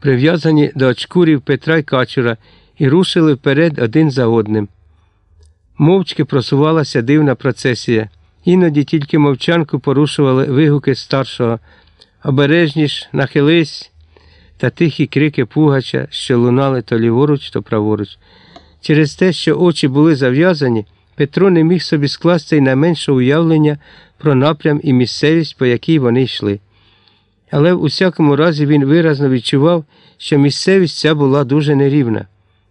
прив'язані до очкурів Петра й Качура, і рушили вперед один за одним. Мовчки просувалася дивна процесія. Іноді тільки мовчанку порушували вигуки старшого. Обережніш, нахились та тихі крики Пугача, що лунали то ліворуч, то праворуч. Через те, що очі були зав'язані, Петро не міг собі скласти й найменше уявлення про напрям і місцевість, по якій вони йшли. Але в усякому разі він виразно відчував, що місцевість ця була дуже нерівна.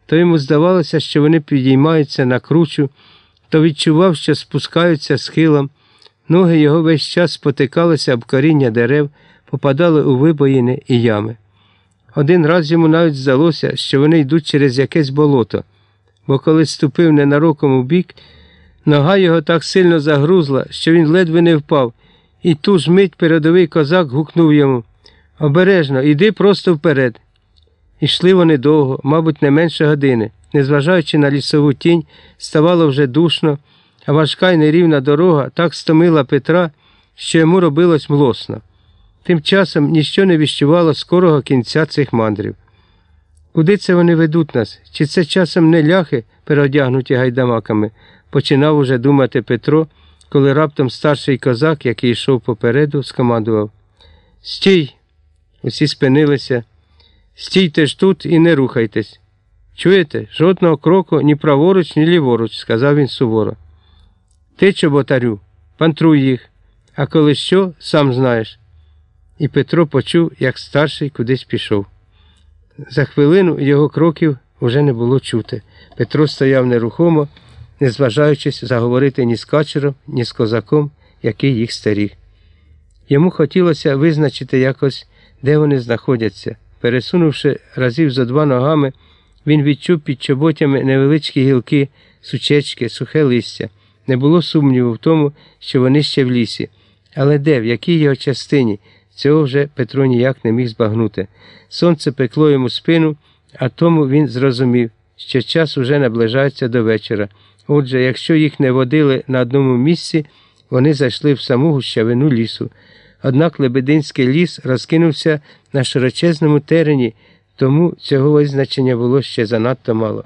То йому здавалося, що вони підіймаються на кручу, то відчував, що спускаються схилом. Ноги його весь час спотикалися об коріння дерев, попадали у вибоїни і ями. Один раз йому навіть здалося, що вони йдуть через якесь болото, бо коли ступив ненароком у бік, нога його так сильно загрузла, що він ледве не впав, і ту ж мить передовий козак гукнув йому Обережно, іди просто вперед. Ішли вони довго, мабуть, не менше години. Незважаючи на лісову тінь, ставало вже душно, а важка й нерівна дорога так стомила Петра, що йому робилось млосно. Тим часом ніщо не віщувало скорого кінця цих мандрів. Куди це вони ведуть нас? Чи це часом не ляхи, переодягнуті гайдамаками? починав уже думати Петро, коли раптом старший козак, який йшов попереду, скомандував Стій! Усі спинилися. Стійте ж тут і не рухайтесь. Чуєте, жодного кроку ні праворуч, ні ліворуч, сказав він суворо. Ти, чоботарю, пантруй їх, а коли що, сам знаєш. І Петро почув, як старший кудись пішов. За хвилину його кроків уже не було чути. Петро стояв нерухомо, не зважаючись заговорити ні з качером, ні з козаком, який їх старіг. Йому хотілося визначити якось, де вони знаходяться. Пересунувши разів зо два ногами, він відчув під чоботями невеличкі гілки, сучечки, сухе листя. Не було сумніву в тому, що вони ще в лісі. Але де, в якій його частині, цього вже Петро ніяк не міг збагнути. Сонце пекло йому спину, а тому він зрозумів, що час уже наближається до вечора. Отже, якщо їх не водили на одному місці, вони зайшли в саму гущавину лісу. Однак Лебединський ліс розкинувся на широчезному терені, тому цього визначення було ще занадто мало.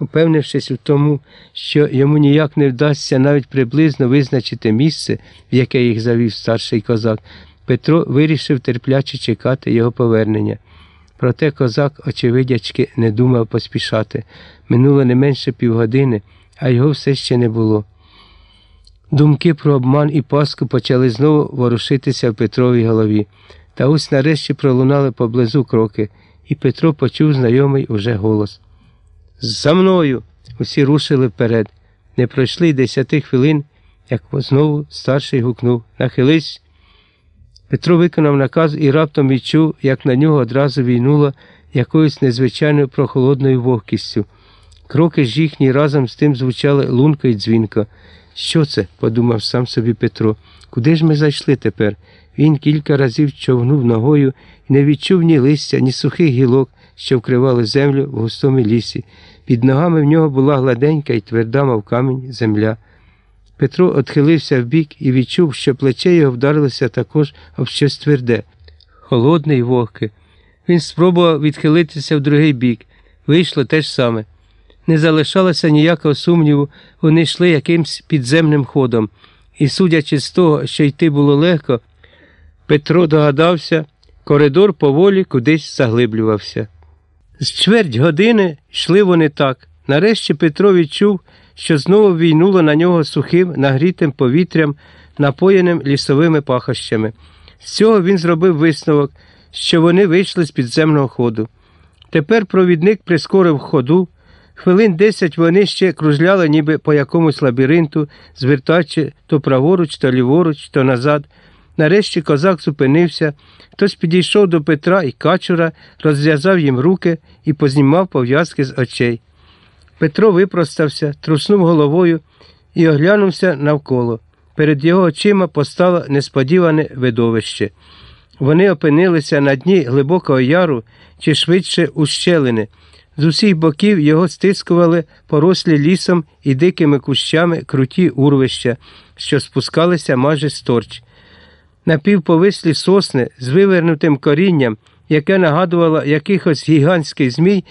Упевнившись у тому, що йому ніяк не вдасться навіть приблизно визначити місце, в яке їх завів старший козак, Петро вирішив терпляче чекати його повернення. Проте козак, очевидячки, не думав поспішати. Минуло не менше півгодини, а його все ще не було. Думки про обман і паску почали знову ворушитися в Петровій голові. Та ось нарешті пролунали поблизу кроки, і Петро почув знайомий уже голос. За мною. Усі рушили вперед. Не пройшли десяти хвилин, як знову старший гукнув Нахились. Петро виконав наказ і раптом відчув, як на нього одразу війнуло якоюсь незвичайною прохолодною вогкістю. Кроки ж їхні разом з тим звучали лунко й дзвінко. Що це? подумав сам собі Петро. Куди ж ми зайшли тепер? Він кілька разів човнув ногою і не відчув ні листя, ні сухих гілок, що вкривали землю в густому лісі. Під ногами в нього була гладенька і тверда, мов камінь, земля. Петро отхилився вбік і відчув, що плече його вдарилося також об щось тверде, холодне й вогке. Він спробував відхилитися в другий бік. Вийшло те ж саме. Не залишалося ніякого сумніву, вони йшли якимсь підземним ходом, і, судячи з того, що йти було легко, Петро догадався, коридор поволі кудись заглиблювався. З чверть години йшли вони так. Нарешті Петро відчув, що знову війнуло на нього сухим, нагрітим повітрям, напоєним лісовими пахощами. З цього він зробив висновок, що вони вийшли з підземного ходу. Тепер провідник прискорив ходу. Хвилин десять вони ще кружляли ніби по якомусь лабіринту, звертаючи то праворуч, то ліворуч, то назад. Нарешті козак зупинився, хтось підійшов до Петра і качура, розв'язав їм руки і познімав пов'язки з очей. Петро випростався, труснув головою і оглянувся навколо. Перед його очима постало несподіване видовище. Вони опинилися на дні глибокого яру чи швидше ущелини. З усіх боків його стискували порослі лісом і дикими кущами круті урвища, що спускалися майже сторч. Напівповислі сосни з вивернутим корінням яке нагадувало якихось гігантських змій,